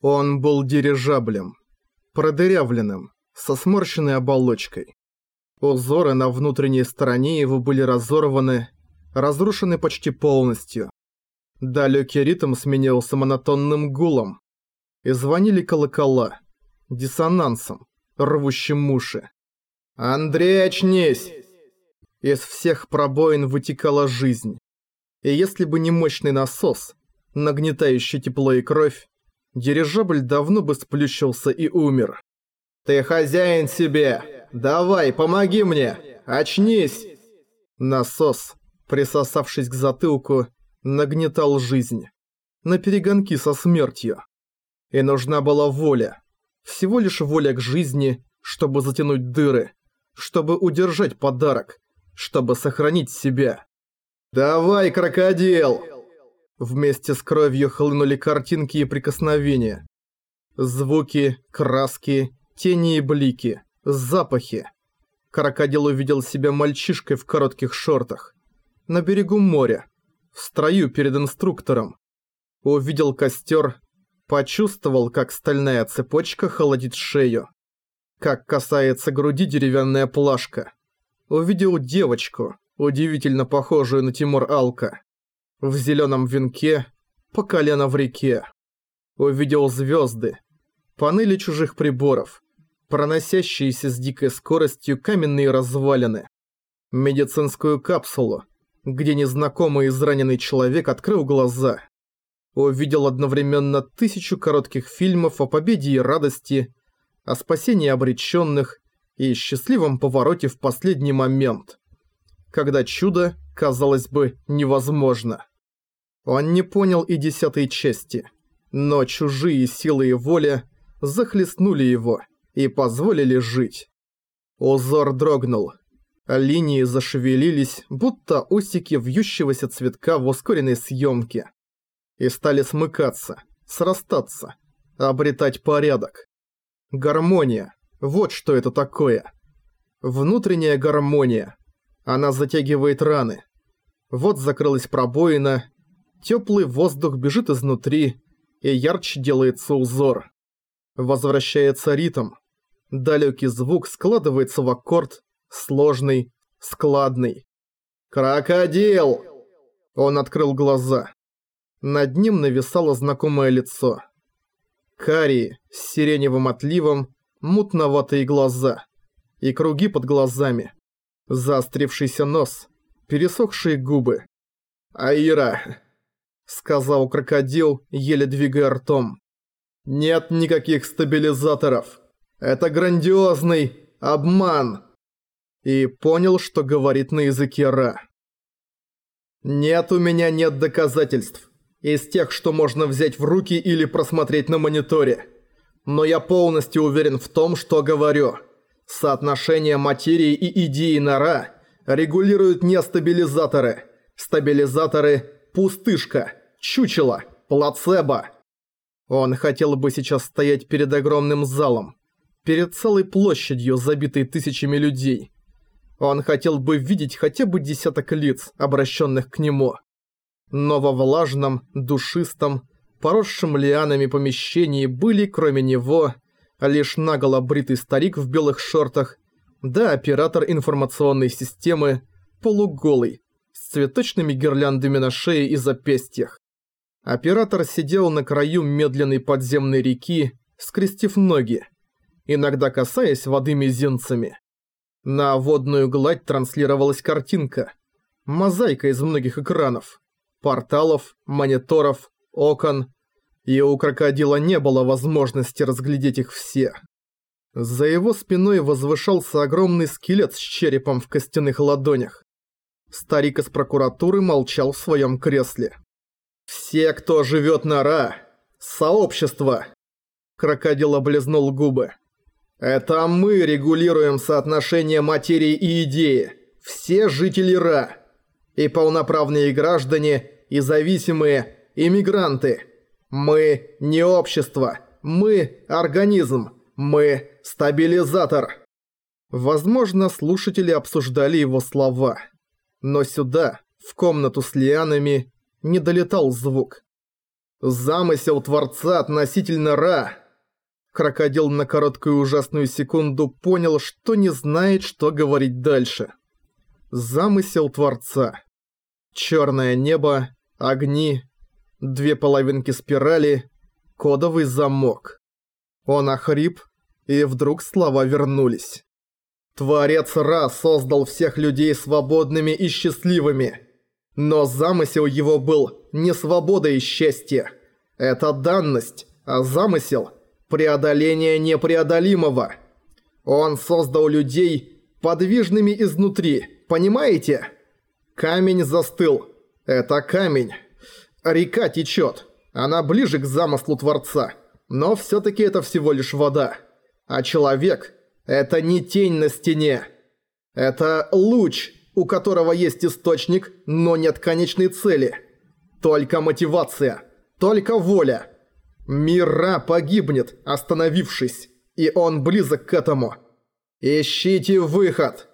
Он был дирижаблем, продырявленным, со сморщенной оболочкой. Узоры на внутренней стороне его были разорваны, разрушены почти полностью. Далекий ритм сменился монотонным гулом. И звонили колокола, диссонансом, рвущим уши. «Андрей, очнись!» Из всех пробоин вытекала жизнь. И если бы не мощный насос, нагнетающий тепло и кровь, дирижабль давно бы сплющился и умер. «Ты хозяин себе! Давай, помоги мне! Очнись!» Насос, присосавшись к затылку, нагнетал жизнь. На перегонки со смертью. И нужна была воля. Всего лишь воля к жизни, чтобы затянуть дыры, чтобы удержать подарок, чтобы сохранить себя. «Давай, крокодил!» Вместе с кровью хлынули картинки и прикосновения. Звуки, краски, тени и блики, запахи. Крокодил увидел себя мальчишкой в коротких шортах. На берегу моря. В строю перед инструктором. Увидел костер, почувствовал, как стальная цепочка холодит шею. Как касается груди деревянная плашка. Увидел девочку, удивительно похожую на Тимур Алка в зеленом венке, по колено в реке. Увидел звезды, панели чужих приборов, проносящиеся с дикой скоростью каменные развалины, медицинскую капсулу, где незнакомый израненный человек открыл глаза. Увидел одновременно тысячу коротких фильмов о победе и радости, о спасении обреченных и счастливом повороте в последний момент, когда чудо казалось бы, невозможно. Он не понял и десятой части, но чужие силы и воля захлестнули его и позволили жить. Узор дрогнул. Линии зашевелились, будто усики вьющегося цветка в ускоренной съемке. И стали смыкаться, срастаться, обретать порядок. Гармония. Вот что это такое. Внутренняя гармония. Она затягивает раны. Вот закрылась пробоина, теплый воздух бежит изнутри, и ярче делается узор. Возвращается ритм. Далекий звук складывается в аккорд, сложный, складный. «Крокодил!» Он открыл глаза. Над ним нависало знакомое лицо. Карие, с сиреневым отливом, мутноватые глаза. И круги под глазами. Заострившийся нос, пересохшие губы. «Аира!» — сказал крокодил, еле двигая ртом. «Нет никаких стабилизаторов. Это грандиозный обман!» И понял, что говорит на языке Ра. «Нет, у меня нет доказательств. Из тех, что можно взять в руки или просмотреть на мониторе. Но я полностью уверен в том, что говорю». Соотношение материи и идеи нора регулируют не стабилизаторы. Стабилизаторы – пустышка, чучело, плацебо. Он хотел бы сейчас стоять перед огромным залом, перед целой площадью, забитой тысячами людей. Он хотел бы видеть хотя бы десяток лиц, обращенных к нему. Но во влажном, душистом, поросшем лианами помещении были, кроме него, лишь наголо бритый старик в белых шортах, да оператор информационной системы, полуголый, с цветочными гирляндами на шее и запястьях. Оператор сидел на краю медленной подземной реки, скрестив ноги, иногда касаясь воды мизинцами. На водную гладь транслировалась картинка. Мозаика из многих экранов. Порталов, мониторов, окон, и у крокодила не было возможности разглядеть их все. За его спиной возвышался огромный скелет с черепом в костяных ладонях. Старик из прокуратуры молчал в своем кресле. «Все, кто живет на Ра, сообщество!» Крокодил облизнул губы. «Это мы регулируем соотношение материи и идеи. Все жители Ра. И полноправные граждане, и зависимые, иммигранты. Мы не общество. Мы организм. Мы стабилизатор. Возможно, слушатели обсуждали его слова. Но сюда, в комнату с лианами, не долетал звук. Замысел Творца относительно Ра. Крокодил на короткую ужасную секунду понял, что не знает, что говорить дальше. Замысел Творца. Черное небо, огни, две половинки спирали, кодовый замок. Он охрип, и вдруг слова вернулись. Творец Ра создал всех людей свободными и счастливыми. Но замысел его был не свобода и счастье. Это данность, а замысел – преодоление непреодолимого. Он создал людей подвижными изнутри, понимаете? Камень застыл. Это камень. Река течет. Она ближе к замыслу Творца. Но всё-таки это всего лишь вода. А человек – это не тень на стене. Это луч, у которого есть источник, но нет конечной цели. Только мотивация, только воля. Мира погибнет, остановившись, и он близок к этому. Ищите выход.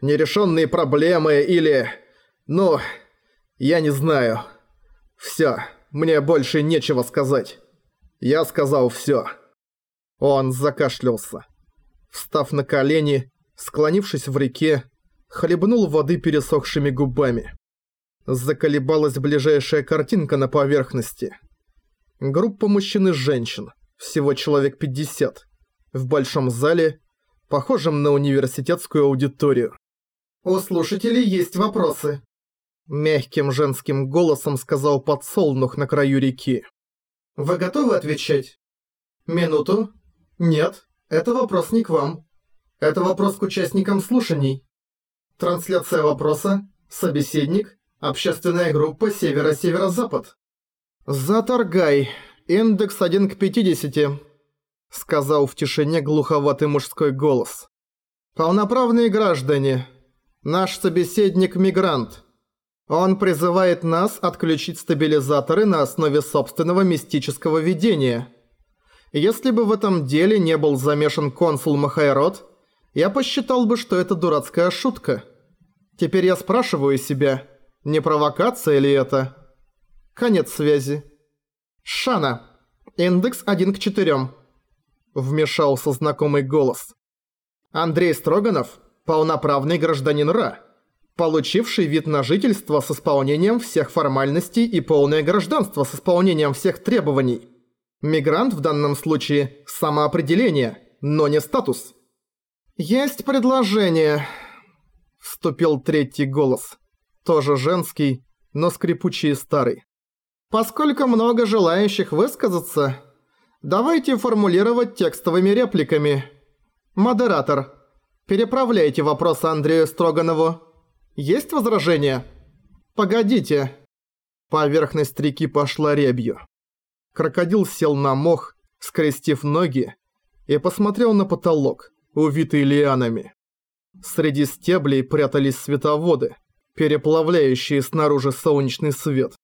Нерешенные проблемы или... Ну, я не знаю. Всё, мне больше нечего сказать. Я сказал всё. Он закашлялся. Встав на колени, склонившись в реке, хлебнул воды пересохшими губами. Заколебалась ближайшая картинка на поверхности. Группа мужчин и женщин, всего человек 50, в большом зале, похожем на университетскую аудиторию. «У слушателей есть вопросы», – мягким женским голосом сказал подсолнух на краю реки. «Вы готовы отвечать?» «Минуту?» «Нет, это вопрос не к вам. Это вопрос к участникам слушаний. Трансляция вопроса. Собеседник. Общественная группа Севера-Северо-Запад. «Заторгай. Индекс 1 к 50», — сказал в тишине глуховатый мужской голос. «Полноправные граждане. Наш собеседник – мигрант. Он призывает нас отключить стабилизаторы на основе собственного мистического видения. Если бы в этом деле не был замешан консул Махайрод, я посчитал бы, что это дурацкая шутка. Теперь я спрашиваю себя, не провокация ли это? Конец связи. Шана. Индекс 1 к 4. Вмешался знакомый голос. Андрей Строганов – полноправный гражданин Ра, получивший вид на жительство с исполнением всех формальностей и полное гражданство с исполнением всех требований. Мигрант в данном случае – самоопределение, но не статус. «Есть предложение», – вступил третий голос. Тоже женский, но скрипучий и старый. «Поскольку много желающих высказаться, давайте формулировать текстовыми репликами. Модератор, переправляйте вопросы Андрею Строганову. Есть возражения?» «Погодите». Поверхность реки пошла рябью. Крокодил сел на мох, скрестив ноги, и посмотрел на потолок увитый лианами. Среди стеблей прятались световоды, переплавляющие снаружи солнечный свет.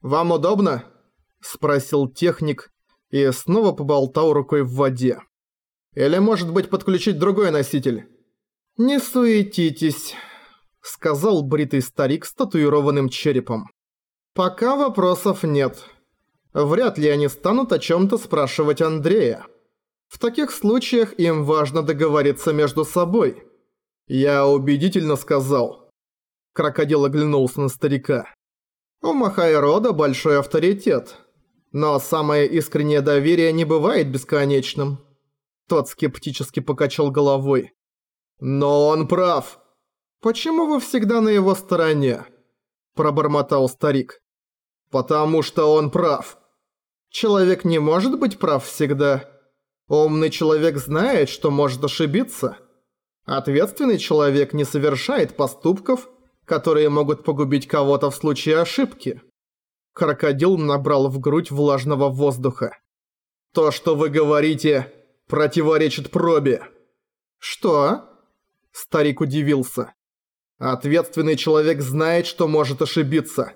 «Вам удобно?» – спросил техник и снова поболтал рукой в воде. «Или, может быть, подключить другой носитель?» «Не суетитесь», – сказал бритый старик с татуированным черепом. «Пока вопросов нет. Вряд ли они станут о чем-то спрашивать Андрея». В таких случаях им важно договориться между собой. Я убедительно сказал. Крокодил оглянулся на старика. У Махайрода большой авторитет. Но самое искреннее доверие не бывает бесконечным. Тот скептически покачал головой. Но он прав. Почему вы всегда на его стороне? Пробормотал старик. Потому что он прав. Человек не может быть прав всегда. Умный человек знает, что может ошибиться. Ответственный человек не совершает поступков, которые могут погубить кого-то в случае ошибки. Крокодил набрал в грудь влажного воздуха. «То, что вы говорите, противоречит пробе». «Что?» Старик удивился. «Ответственный человек знает, что может ошибиться.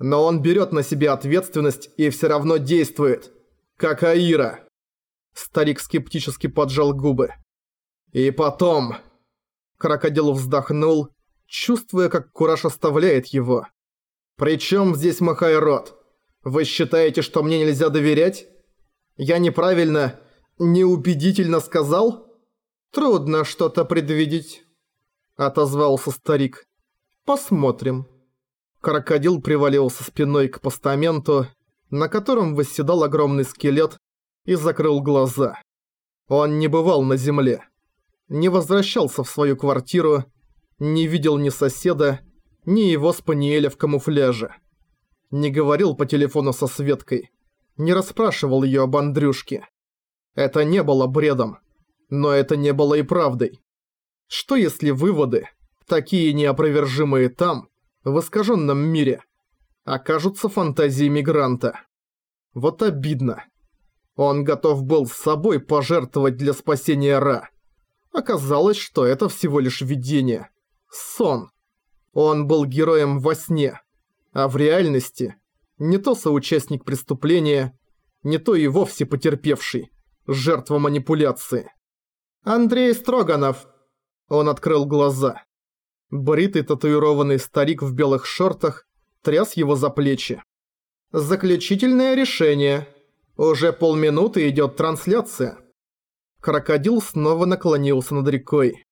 Но он берет на себя ответственность и все равно действует. Как Аира». Старик скептически поджал губы. «И потом...» Крокодил вздохнул, чувствуя, как кураж оставляет его. «Причем здесь Махайрод? Вы считаете, что мне нельзя доверять? Я неправильно, неубедительно сказал? Трудно что-то предвидеть, отозвался старик. Посмотрим. Крокодил привалился спиной к постаменту, на котором восседал огромный скелет, и закрыл глаза. Он не бывал на земле, не возвращался в свою квартиру, не видел ни соседа, ни его спаниеля в камуфляже. Не говорил по телефону со Светкой, не расспрашивал ее об Андрюшке. Это не было бредом, но это не было и правдой. Что если выводы, такие неопровержимые там, в искаженном мире, окажутся фантазией мигранта? Вот обидно. Он готов был с собой пожертвовать для спасения Ра. Оказалось, что это всего лишь видение. Сон. Он был героем во сне. А в реальности не то соучастник преступления, не то и вовсе потерпевший. Жертва манипуляции. «Андрей Строганов!» Он открыл глаза. Бритый татуированный старик в белых шортах тряс его за плечи. Заключительное решение. Уже полминуты идет трансляция. Крокодил снова наклонился над рекой.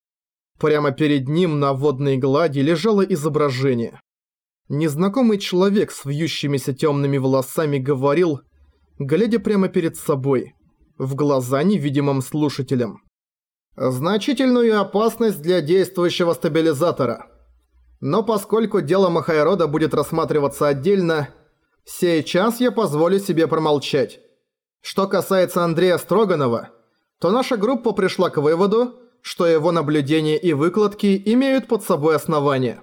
Прямо перед ним на водной глади лежало изображение. Незнакомый человек с вьющимися темными волосами говорил, глядя прямо перед собой, в глаза невидимым слушателям. «Значительную опасность для действующего стабилизатора. Но поскольку дело Махайрода будет рассматриваться отдельно, Сейчас я позволю себе промолчать. Что касается Андрея Строганова, то наша группа пришла к выводу, что его наблюдения и выкладки имеют под собой основания.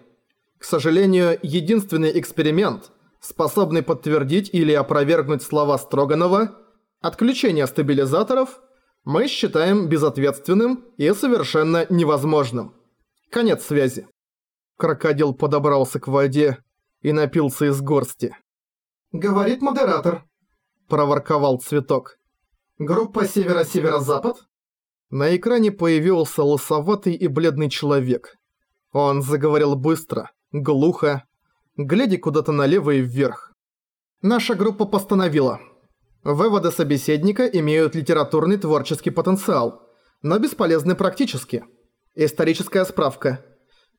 К сожалению, единственный эксперимент, способный подтвердить или опровергнуть слова Строганова, отключение стабилизаторов, мы считаем безответственным и совершенно невозможным. Конец связи. Крокодил подобрался к воде и напился из горсти. «Говорит модератор», – проворковал цветок. «Группа северо-северо-запад?» На экране появился лосоватый и бледный человек. Он заговорил быстро, глухо, глядя куда-то налево и вверх. «Наша группа постановила. Выводы собеседника имеют литературный творческий потенциал, но бесполезны практически. Историческая справка.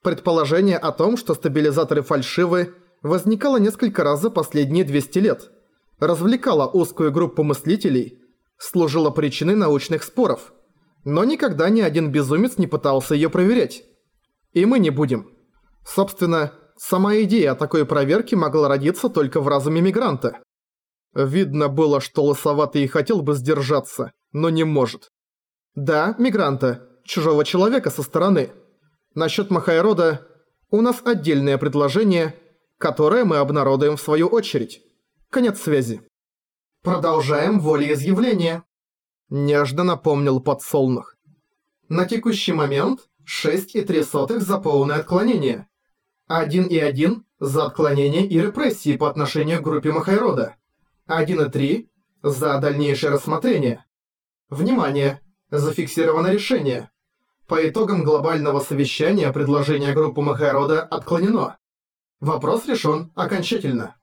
Предположение о том, что стабилизаторы фальшивы – возникала несколько раз за последние 200 лет, развлекала узкую группу мыслителей, служила причиной научных споров, но никогда ни один безумец не пытался ее проверять. И мы не будем. Собственно, сама идея о такой проверке могла родиться только в разуме мигранта. Видно было, что лысоватый и хотел бы сдержаться, но не может. Да, мигранта, чужого человека со стороны. Насчет Махайрода у нас отдельное предложение – которое мы обнародуем в свою очередь. Конец связи. Продолжаем волеизъявление. Нежно напомнил подсолнух. На текущий момент 6,3 за полное отклонение. 1,1 за отклонение и репрессии по отношению к группе Махайрода. 1,3 за дальнейшее рассмотрение. Внимание! Зафиксировано решение. По итогам глобального совещания предложение группы Махайрода отклонено. Вопрос решен окончательно.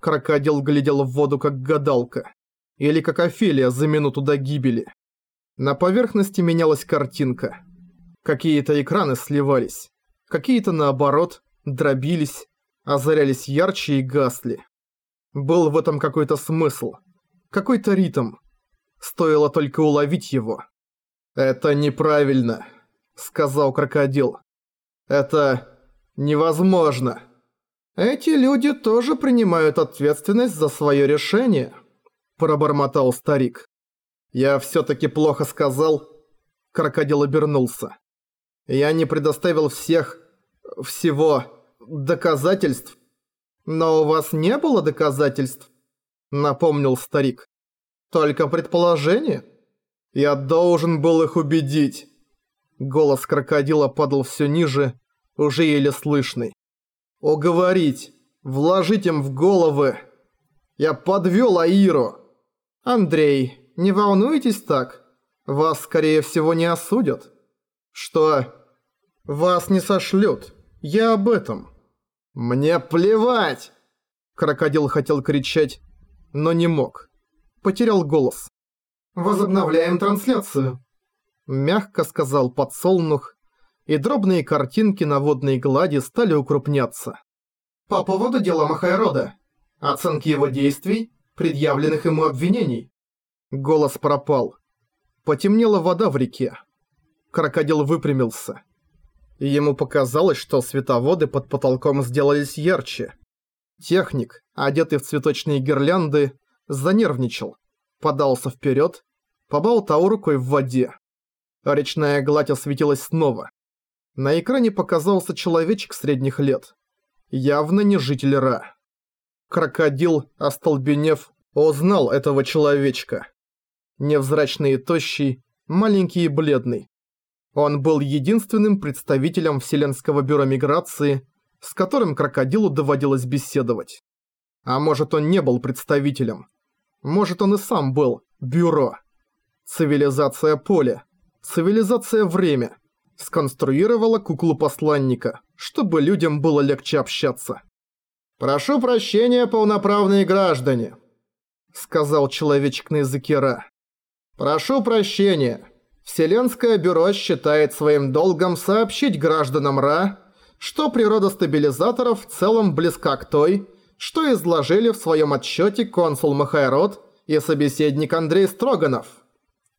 Крокодил глядел в воду как гадалка. Или как Офелия за минуту до гибели. На поверхности менялась картинка. Какие-то экраны сливались. Какие-то наоборот дробились, озарялись ярче и гасли. Был в этом какой-то смысл. Какой-то ритм. Стоило только уловить его. «Это неправильно», — сказал крокодил. «Это невозможно». «Эти люди тоже принимают ответственность за свое решение», – пробормотал старик. «Я все-таки плохо сказал». Крокодил обернулся. «Я не предоставил всех... всего... доказательств». «Но у вас не было доказательств», – напомнил старик. «Только предположение. Я должен был их убедить». Голос крокодила падал все ниже, уже еле слышный. Уговорить, вложить им в головы. Я подвёл Аиру. Андрей, не волнуйтесь так. Вас, скорее всего, не осудят. Что? Вас не сошлют. Я об этом. Мне плевать. Крокодил хотел кричать, но не мог. Потерял голос. «Возобновляем трансляцию», – мягко сказал подсолнух, и дробные картинки на водной глади стали укрупняться. «По поводу дела Махайрода. Оценки его действий, предъявленных ему обвинений». Голос пропал. Потемнела вода в реке. Крокодил выпрямился. Ему показалось, что световоды под потолком сделались ярче. Техник, одетый в цветочные гирлянды, занервничал, подался вперед, поболтал рукой в воде. Речная гладь осветилась снова. На экране показался человечек средних лет. Явно не житель Ра. Крокодил, остолбенев, узнал этого человечка. Невзрачный и тощий, маленький и бледный. Он был единственным представителем Вселенского бюро миграции, с которым крокодилу доводилось беседовать. А может он не был представителем. Может он и сам был бюро. Цивилизация поля. Цивилизация время. Сконструировала куклу посланника, чтобы людям было легче общаться. «Прошу прощения, полноправные граждане», — сказал человечек на языке Ра. «Прошу прощения. Вселенское бюро считает своим долгом сообщить гражданам Ра, что природа стабилизаторов в целом близка к той, что изложили в своем отчете консул Махайрод и собеседник Андрей Строганов.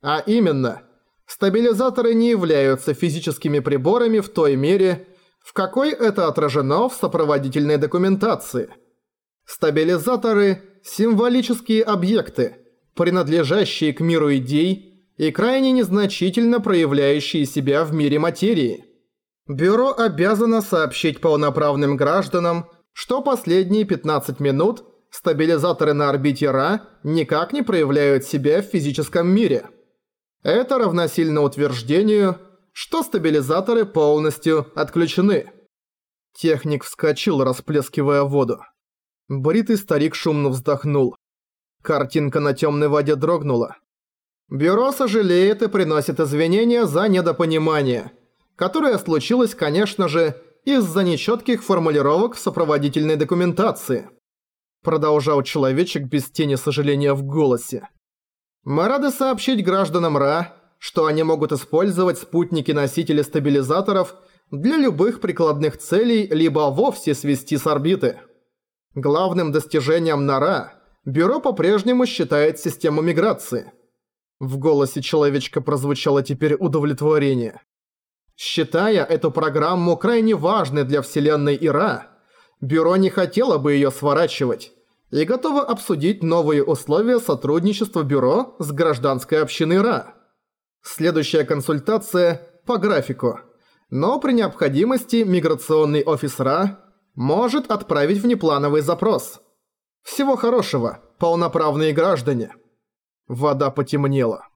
А именно, стабилизаторы не являются физическими приборами в той мере, в какой это отражено в сопроводительной документации. Стабилизаторы – символические объекты, принадлежащие к миру идей и крайне незначительно проявляющие себя в мире материи. Бюро обязано сообщить полноправным гражданам, что последние 15 минут стабилизаторы на орбите Ра никак не проявляют себя в физическом мире. Это равносильно утверждению, что стабилизаторы полностью отключены. Техник вскочил, расплескивая воду. Бритый старик шумно вздохнул. Картинка на темной воде дрогнула. Бюро сожалеет и приносит извинения за недопонимание, которое случилось, конечно же, из-за нечетких формулировок в сопроводительной документации. Продолжал человечек без тени сожаления в голосе. Мы рады сообщить гражданам Ра, что они могут использовать спутники-носители стабилизаторов для любых прикладных целей, либо вовсе свести с орбиты. Главным достижением на Ра Бюро по-прежнему считает систему миграции. В голосе человечка прозвучало теперь удовлетворение. Считая эту программу крайне важной для вселенной Ира, Бюро не хотело бы ее сворачивать и готово обсудить новые условия сотрудничества Бюро с гражданской общиной Ра. Следующая консультация по графику. Но при необходимости миграционный офис Ра может отправить внеплановый запрос – всего хорошего, полноправные граждане. Вода потемнела.